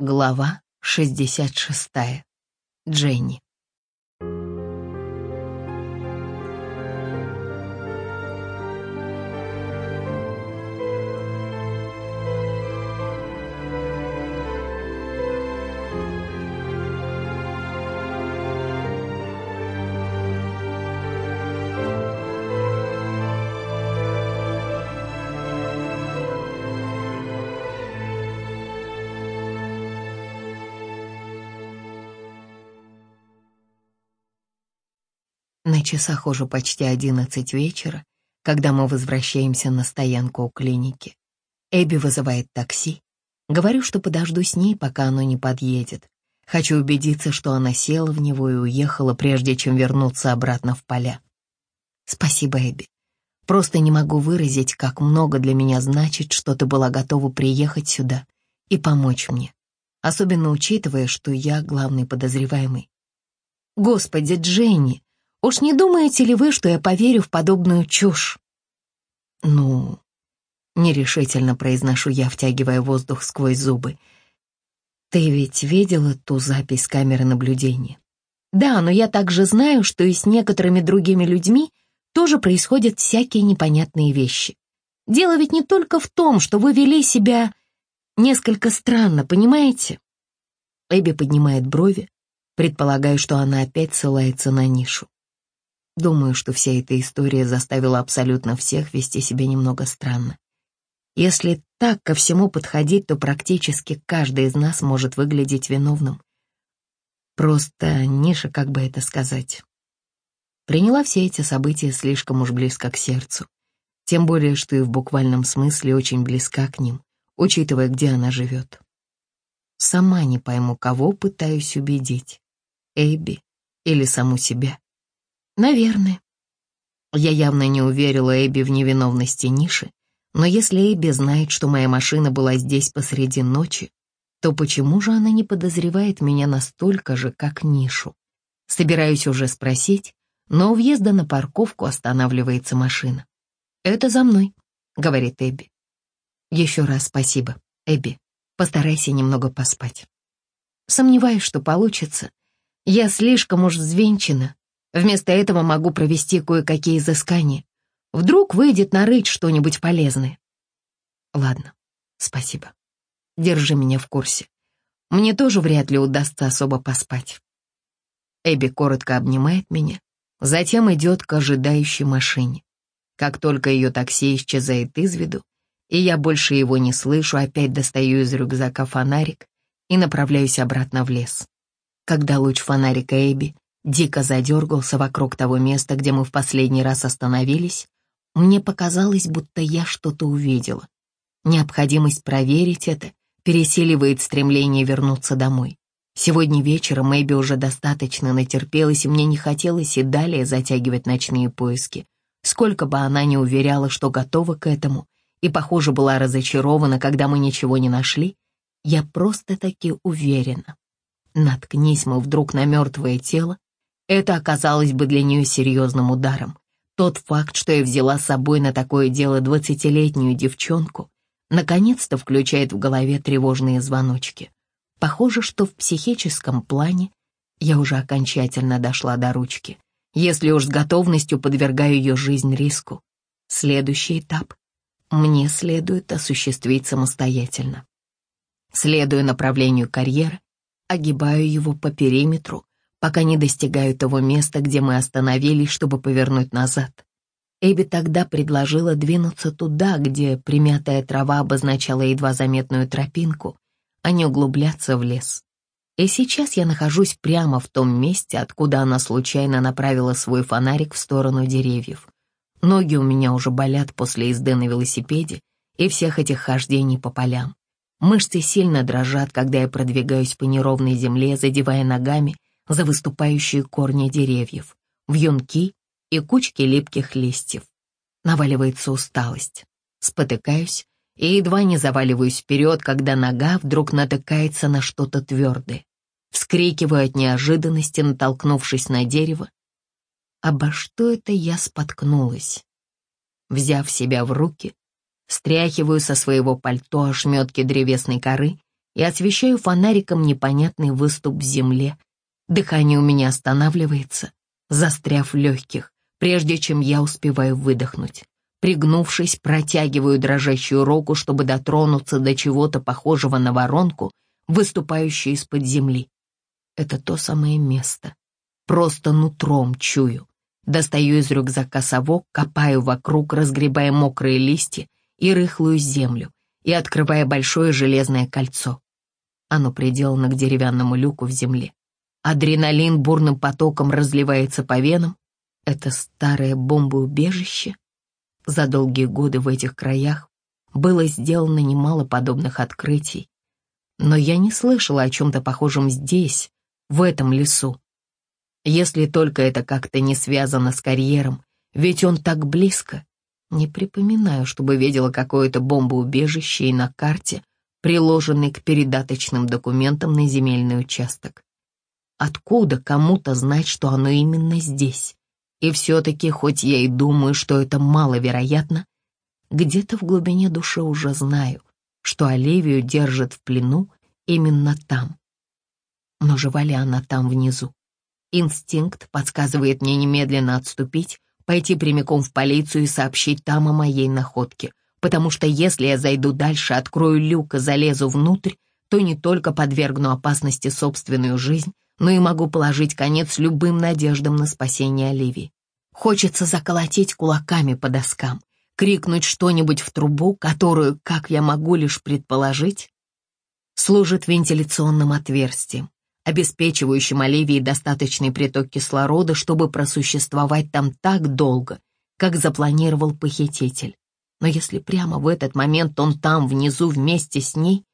Глава 66. Дженни. На часах уже почти одиннадцать вечера, когда мы возвращаемся на стоянку у клиники. Эбби вызывает такси. Говорю, что подожду с ней, пока оно не подъедет. Хочу убедиться, что она села в него и уехала, прежде чем вернуться обратно в поля. Спасибо, Эбби. Просто не могу выразить, как много для меня значит, что ты была готова приехать сюда и помочь мне. Особенно учитывая, что я главный подозреваемый. Господи, Дженни, Уж не думаете ли вы, что я поверю в подобную чушь? Ну, нерешительно произношу я, втягивая воздух сквозь зубы. Ты ведь видела ту запись камеры наблюдения? Да, но я также знаю, что и с некоторыми другими людьми тоже происходят всякие непонятные вещи. Дело ведь не только в том, что вы вели себя несколько странно, понимаете? Эбби поднимает брови, предполагаю, что она опять ссылается на нишу. Думаю, что вся эта история заставила абсолютно всех вести себя немного странно. Если так ко всему подходить, то практически каждый из нас может выглядеть виновным. Просто Ниша, как бы это сказать, приняла все эти события слишком уж близко к сердцу. Тем более, что и в буквальном смысле очень близка к ним, учитывая, где она живет. Сама не пойму, кого пытаюсь убедить, Эйби или саму себя. Наверное. Я явно не уверила Эбби в невиновности Ниши, но если Эбби знает, что моя машина была здесь посреди ночи, то почему же она не подозревает меня настолько же, как Нишу? Собираюсь уже спросить, но у въезда на парковку останавливается машина. «Это за мной», — говорит Эбби. «Еще раз спасибо, Эбби. Постарайся немного поспать». Сомневаюсь, что получится. Я слишком уж взвинчена, Вместо этого могу провести кое-какие изыскания. Вдруг выйдет нарыть что-нибудь полезное. Ладно, спасибо. Держи меня в курсе. Мне тоже вряд ли удастся особо поспать. Эбби коротко обнимает меня, затем идет к ожидающей машине. Как только ее такси исчезает из виду, и я больше его не слышу, опять достаю из рюкзака фонарик и направляюсь обратно в лес. Когда луч фонарика Эбби дико задергался вокруг того места, где мы в последний раз остановились, мне показалось, будто я что-то увидела. Необходимость проверить это пересиливает стремление вернуться домой. Сегодня вечером Эбби уже достаточно натерпелась, и мне не хотелось и далее затягивать ночные поиски. Сколько бы она ни уверяла, что готова к этому, и, похоже, была разочарована, когда мы ничего не нашли, я просто-таки уверена. Наткнись мы вдруг на мертвое тело, это оказалось бы для нее серьезным ударом. Тот факт, что я взяла с собой на такое дело двадцатилетнюю девчонку, наконец-то включает в голове тревожные звоночки. Похоже, что в психическом плане я уже окончательно дошла до ручки, если уж с готовностью подвергаю ее жизнь риску. Следующий этап мне следует осуществить самостоятельно. Следуя направлению карьеры, огибаю его по периметру, пока не достигают того места, где мы остановились, чтобы повернуть назад. Эбби тогда предложила двинуться туда, где примятая трава обозначала едва заметную тропинку, а не углубляться в лес. И сейчас я нахожусь прямо в том месте, откуда она случайно направила свой фонарик в сторону деревьев. Ноги у меня уже болят после езды на велосипеде и всех этих хождений по полям. Мышцы сильно дрожат, когда я продвигаюсь по неровной земле, задевая ногами за выступающие корни деревьев, вьюнки и кучки липких листьев. Наваливается усталость. Спотыкаюсь и едва не заваливаюсь вперед, когда нога вдруг натыкается на что-то твердое. Вскрикиваю от неожиданности, натолкнувшись на дерево. Обо что это я споткнулась? Взяв себя в руки, стряхиваю со своего пальто ошметки древесной коры и освещаю фонариком непонятный выступ в земле. Дыхание у меня останавливается, застряв в легких, прежде чем я успеваю выдохнуть. Пригнувшись, протягиваю дрожащую руку, чтобы дотронуться до чего-то похожего на воронку, выступающую из-под земли. Это то самое место. Просто нутром чую. Достаю из рюкзака совок, копаю вокруг, разгребая мокрые листья и рыхлую землю, и открывая большое железное кольцо. Оно приделано к деревянному люку в земле. Адреналин бурным потоком разливается по венам. Это старое бомбоубежище. За долгие годы в этих краях было сделано немало подобных открытий, но я не слышала о чем-то похожем здесь, в этом лесу. Если только это как-то не связано с карьером, ведь он так близко. Не припоминаю, чтобы видела какое-то бомбоубежище и на карте, приложенной к передаточным документам на земельный участок. Откуда кому-то знать, что оно именно здесь? И все-таки, хоть я и думаю, что это маловероятно, где-то в глубине души уже знаю, что Оливию держат в плену именно там. Но жива ли она там внизу? Инстинкт подсказывает мне немедленно отступить, пойти прямиком в полицию и сообщить там о моей находке, потому что если я зайду дальше, открою люк и залезу внутрь, то не только подвергну опасности собственную жизнь, но и могу положить конец любым надеждам на спасение Оливии. Хочется заколотить кулаками по доскам, крикнуть что-нибудь в трубу, которую, как я могу лишь предположить, служит вентиляционным отверстием обеспечивающим Оливии достаточный приток кислорода, чтобы просуществовать там так долго, как запланировал похититель. Но если прямо в этот момент он там, внизу, вместе с ней,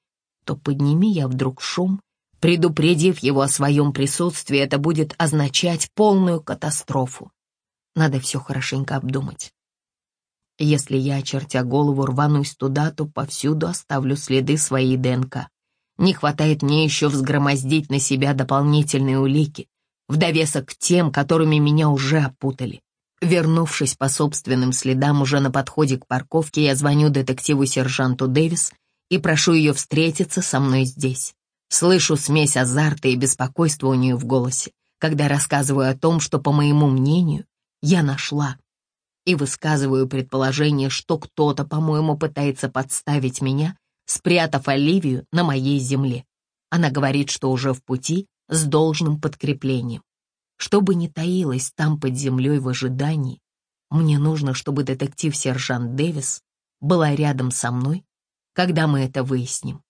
то подними я вдруг шум, предупредив его о своем присутствии, это будет означать полную катастрофу. Надо все хорошенько обдумать. Если я, очертя голову, рванусь туда, то повсюду оставлю следы своей ДНК. Не хватает мне еще взгромоздить на себя дополнительные улики, в довесок к тем, которыми меня уже опутали. Вернувшись по собственным следам уже на подходе к парковке, я звоню детективу-сержанту Дэвис и прошу ее встретиться со мной здесь. Слышу смесь азарта и беспокойства у нее в голосе, когда рассказываю о том, что, по моему мнению, я нашла. И высказываю предположение, что кто-то, по-моему, пытается подставить меня спрятав Оливию на моей земле. Она говорит, что уже в пути с должным подкреплением. Что бы ни таилось там под землей в ожидании, мне нужно, чтобы детектив-сержант Дэвис была рядом со мной, когда мы это выясним.